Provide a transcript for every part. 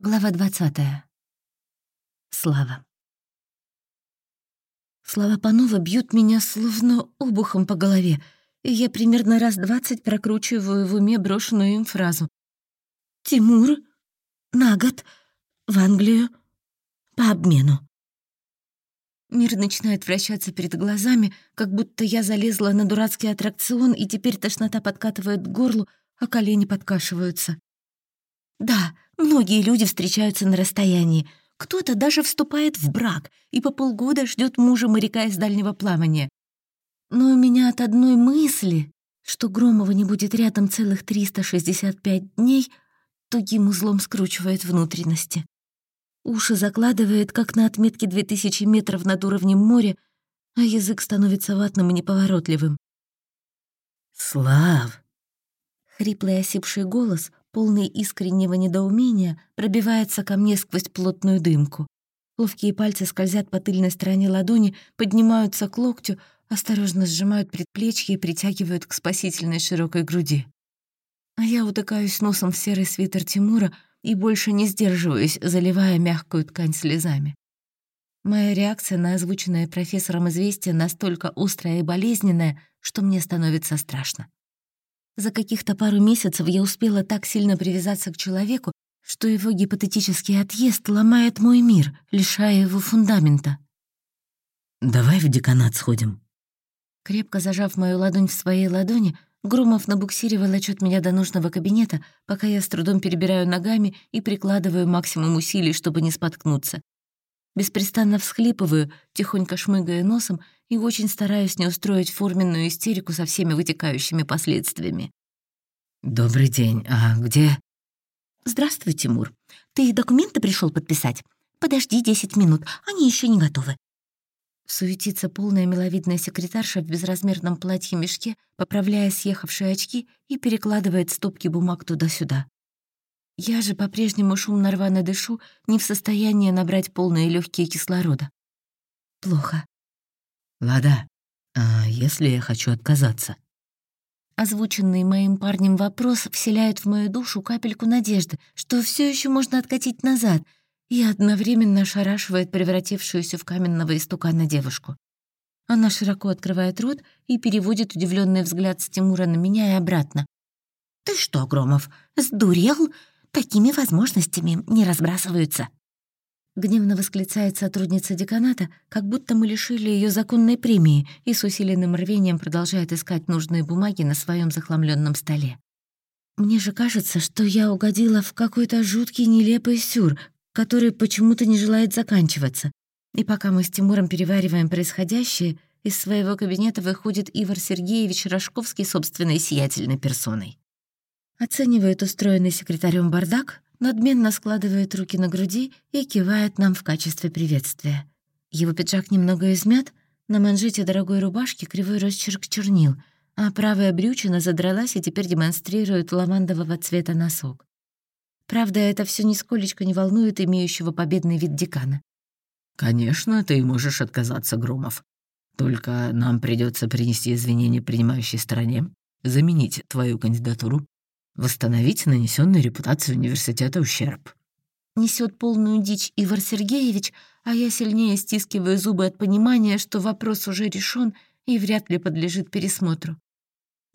Глава 20. Слава. Слова Панова бьют меня словно обухом по голове, и я примерно раз двадцать прокручиваю в уме брошенную им фразу. «Тимур? На год? В Англию? По обмену». Мир начинает вращаться перед глазами, как будто я залезла на дурацкий аттракцион, и теперь тошнота подкатывает к горлу, а колени подкашиваются. Да, многие люди встречаются на расстоянии. Кто-то даже вступает в брак и по полгода ждет мужа моряка из дальнего плавания. Но у меня от одной мысли, что Громова не будет рядом целых 365 дней, тугим узлом скручивает внутренности. Уши закладывает, как на отметке 2000 метров над уровнем моря, а язык становится ватным и неповоротливым. «Слав!» Хриплый осипший голос полный искреннего недоумения, пробивается ко мне сквозь плотную дымку. Ловкие пальцы скользят по тыльной стороне ладони, поднимаются к локтю, осторожно сжимают предплечье и притягивают к спасительной широкой груди. А я утыкаюсь носом в серый свитер Тимура и больше не сдерживаюсь, заливая мягкую ткань слезами. Моя реакция на озвученное профессором известие настолько острая и болезненная, что мне становится страшно. За каких-то пару месяцев я успела так сильно привязаться к человеку, что его гипотетический отъезд ломает мой мир, лишая его фундамента. «Давай в деканат сходим». Крепко зажав мою ладонь в своей ладони, Громов на буксире волочет меня до нужного кабинета, пока я с трудом перебираю ногами и прикладываю максимум усилий, чтобы не споткнуться. Беспрестанно всхлипываю, тихонько шмыгая носом, и очень стараюсь не устроить форменную истерику со всеми вытекающими последствиями. «Добрый день. А где?» «Здравствуй, Тимур. Ты документы пришел подписать? Подожди 10 минут, они еще не готовы». Суетится полная миловидная секретарша в безразмерном платье-мешке, поправляя съехавшие очки и перекладывает стопки бумаг туда-сюда. Я же по-прежнему шумно рвано дышу, не в состоянии набрать полные легкие кислорода. Плохо. «Лада, а если я хочу отказаться?» Озвученный моим парнем вопрос вселяет в мою душу капельку надежды, что все еще можно откатить назад, и одновременно шарашивает превратившуюся в каменного истукана девушку. Она широко открывает рот и переводит удивленный взгляд с Тимура на меня и обратно. «Ты что, Громов, сдурел? Такими возможностями не разбрасываются». Гневно восклицает сотрудница деканата, как будто мы лишили ее законной премии и с усиленным рвением продолжает искать нужные бумаги на своем захламленном столе. Мне же кажется, что я угодила в какой-то жуткий нелепый сюр, который почему-то не желает заканчиваться. И пока мы с Тимуром перевариваем происходящее, из своего кабинета выходит Ивар Сергеевич Рожковский собственной сиятельной персоной. Оценивает устроенный секретарем бардак, надменно складывает руки на груди и кивает нам в качестве приветствия. Его пиджак немного измят, на манжете дорогой рубашки кривой росчерк чернил, а правая брючина задралась и теперь демонстрирует лавандового цвета носок. Правда, это все нисколечко не волнует имеющего победный вид декана. «Конечно, ты можешь отказаться, Громов. Только нам придется принести извинения принимающей стороне, заменить твою кандидатуру восстановить нанесенный репутации университета ущерб. Несет полную дичь Ивар Сергеевич, а я сильнее стискиваю зубы от понимания, что вопрос уже решен и вряд ли подлежит пересмотру.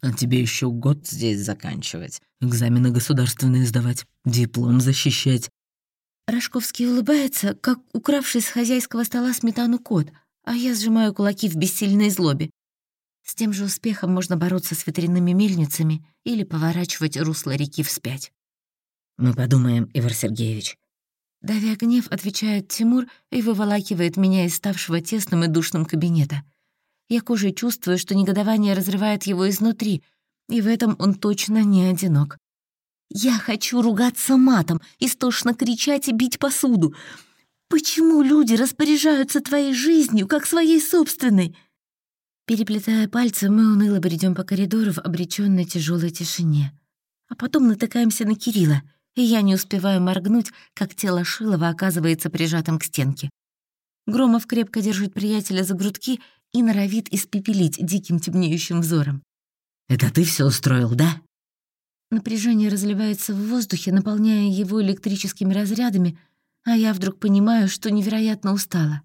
А тебе еще год здесь заканчивать, экзамены государственные сдавать, диплом защищать. Рожковский улыбается, как укравший с хозяйского стола сметану кот, а я сжимаю кулаки в бессильной злобе. С тем же успехом можно бороться с ветряными мельницами или поворачивать русло реки вспять. «Мы подумаем, Ивар Сергеевич». Давя гнев, отвечает Тимур и выволакивает меня из ставшего тесным и душным кабинета. Я кожей чувствую, что негодование разрывает его изнутри, и в этом он точно не одинок. Я хочу ругаться матом, истошно кричать и бить посуду. Почему люди распоряжаются твоей жизнью, как своей собственной? Переплетая пальцы, мы уныло бредем по коридору в обречённой тяжелой тишине. А потом натыкаемся на Кирилла, и я не успеваю моргнуть, как тело Шилова оказывается прижатым к стенке. Громов крепко держит приятеля за грудки и норовит испепелить диким темнеющим взором. «Это ты все устроил, да?» Напряжение разливается в воздухе, наполняя его электрическими разрядами, а я вдруг понимаю, что невероятно устала.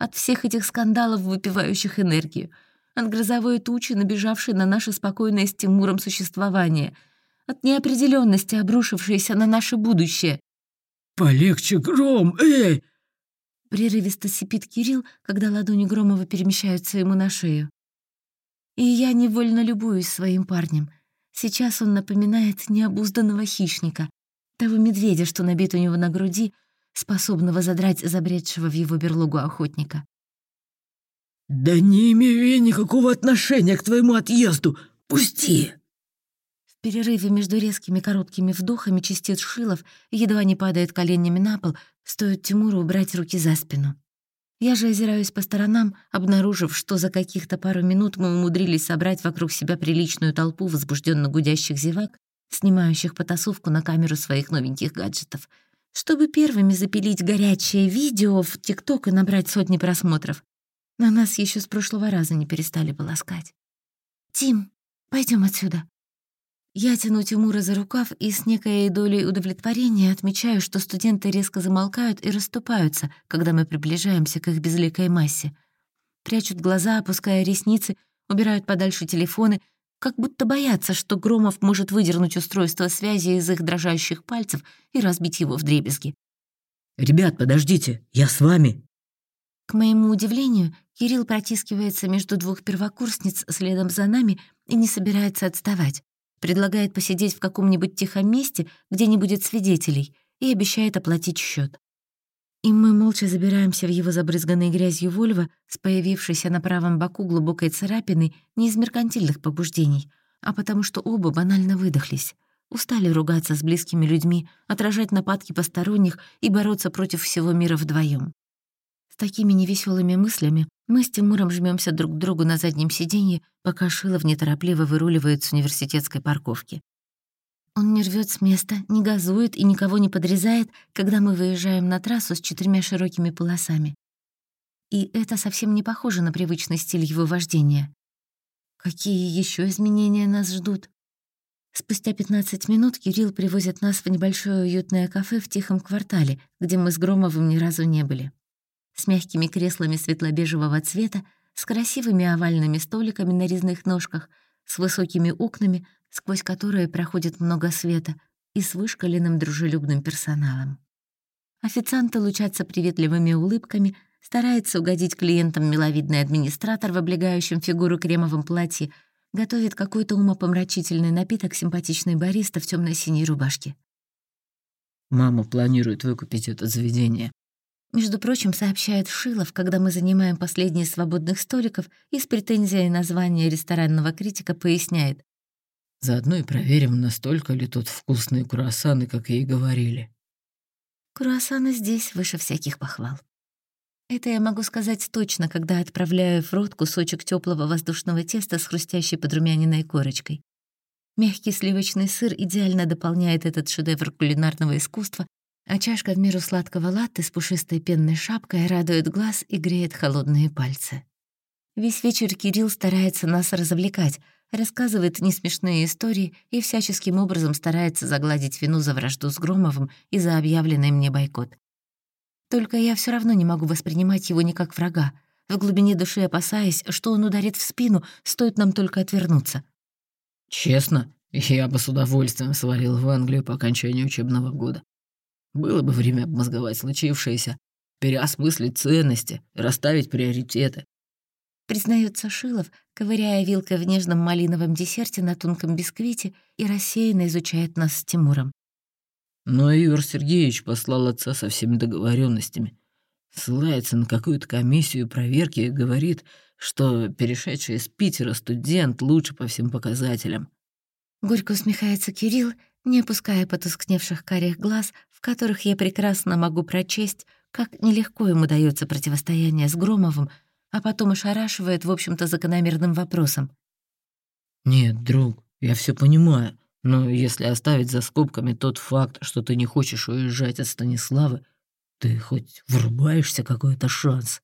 От всех этих скандалов, выпивающих энергию, от грозовой тучи, набежавшей на наше спокойное с Тимуром существование, от неопределенности, обрушившейся на наше будущее. «Полегче, Гром, эй!» Прерывисто сипит Кирилл, когда ладони Громова перемещаются ему на шею. И я невольно любуюсь своим парнем. Сейчас он напоминает необузданного хищника, того медведя, что набит у него на груди, способного задрать забредшего в его берлогу охотника. «Да не имею я никакого отношения к твоему отъезду! Пусти!» В перерыве между резкими короткими вдохами частиц Шилов едва не падает коленями на пол, стоит Тимуру убрать руки за спину. Я же озираюсь по сторонам, обнаружив, что за каких-то пару минут мы умудрились собрать вокруг себя приличную толпу возбужденно гудящих зевак, снимающих потасовку на камеру своих новеньких гаджетов — чтобы первыми запилить горячее видео в ТикТок и набрать сотни просмотров. На нас еще с прошлого раза не перестали полоскать. «Тим, пойдем отсюда». Я тяну Тимура за рукав и с некой долей удовлетворения отмечаю, что студенты резко замолкают и расступаются, когда мы приближаемся к их безликой массе. Прячут глаза, опуская ресницы, убирают подальше телефоны, как будто боятся, что Громов может выдернуть устройство связи из их дрожащих пальцев и разбить его в дребезги. «Ребят, подождите, я с вами!» К моему удивлению, Кирилл протискивается между двух первокурсниц следом за нами и не собирается отставать. Предлагает посидеть в каком-нибудь тихом месте, где не будет свидетелей, и обещает оплатить счет. И мы молча забираемся в его забрызганной грязью Вольво с появившейся на правом боку глубокой царапиной не из меркантильных побуждений, а потому что оба банально выдохлись. Устали ругаться с близкими людьми, отражать нападки посторонних и бороться против всего мира вдвоем. С такими невеселыми мыслями мы с Тимуром жмемся друг к другу на заднем сиденье, пока Шилов неторопливо выруливает с университетской парковки. Он не рвет с места, не газует и никого не подрезает, когда мы выезжаем на трассу с четырьмя широкими полосами. И это совсем не похоже на привычный стиль его вождения. Какие еще изменения нас ждут? Спустя 15 минут Кирилл привозит нас в небольшое уютное кафе в тихом квартале, где мы с Громовым ни разу не были. С мягкими креслами светло-бежевого цвета, с красивыми овальными столиками на резных ножках, с высокими окнами, сквозь которые проходит много света, и с вышкаленным дружелюбным персоналом. Официанты лучатся приветливыми улыбками, старается угодить клиентам миловидный администратор в облегающем фигуру кремовом платье, готовит какой-то умопомрачительный напиток симпатичный бариста в темно синей рубашке. «Мама планирует выкупить это заведение», между прочим, сообщает Шилов, когда мы занимаем последние свободных столиков и с претензией на звание ресторанного критика поясняет. Заодно и проверим, настолько ли тут вкусные круассаны, как ей говорили. Круассаны здесь выше всяких похвал. Это я могу сказать точно, когда отправляю в рот кусочек теплого воздушного теста с хрустящей подрумяненной корочкой. Мягкий сливочный сыр идеально дополняет этот шедевр кулинарного искусства, а чашка в меру сладкого латте с пушистой пенной шапкой радует глаз и греет холодные пальцы. Весь вечер Кирилл старается нас развлекать, рассказывает несмешные истории и всяческим образом старается загладить вину за вражду с Громовым и за объявленный мне бойкот. Только я все равно не могу воспринимать его не как врага, в глубине души опасаясь, что он ударит в спину, стоит нам только отвернуться. «Честно, я бы с удовольствием свалил в Англию по окончанию учебного года. Было бы время обмозговать случившееся, переосмыслить ценности, расставить приоритеты признается Шилов, ковыряя вилкой в нежном малиновом десерте на тонком бисквите и рассеянно изучает нас с Тимуром. Но Юр Сергеевич послал отца со всеми договоренностями. Ссылается на какую-то комиссию проверки и говорит, что перешедший из Питера студент лучше по всем показателям. Горько усмехается Кирилл, не опуская потускневших карих глаз, в которых я прекрасно могу прочесть, как нелегко ему дается противостояние с Громовым, а потом ошарашивает, в общем-то, закономерным вопросом. «Нет, друг, я все понимаю, но если оставить за скобками тот факт, что ты не хочешь уезжать от Станиславы, ты хоть врубаешься какой-то шанс?»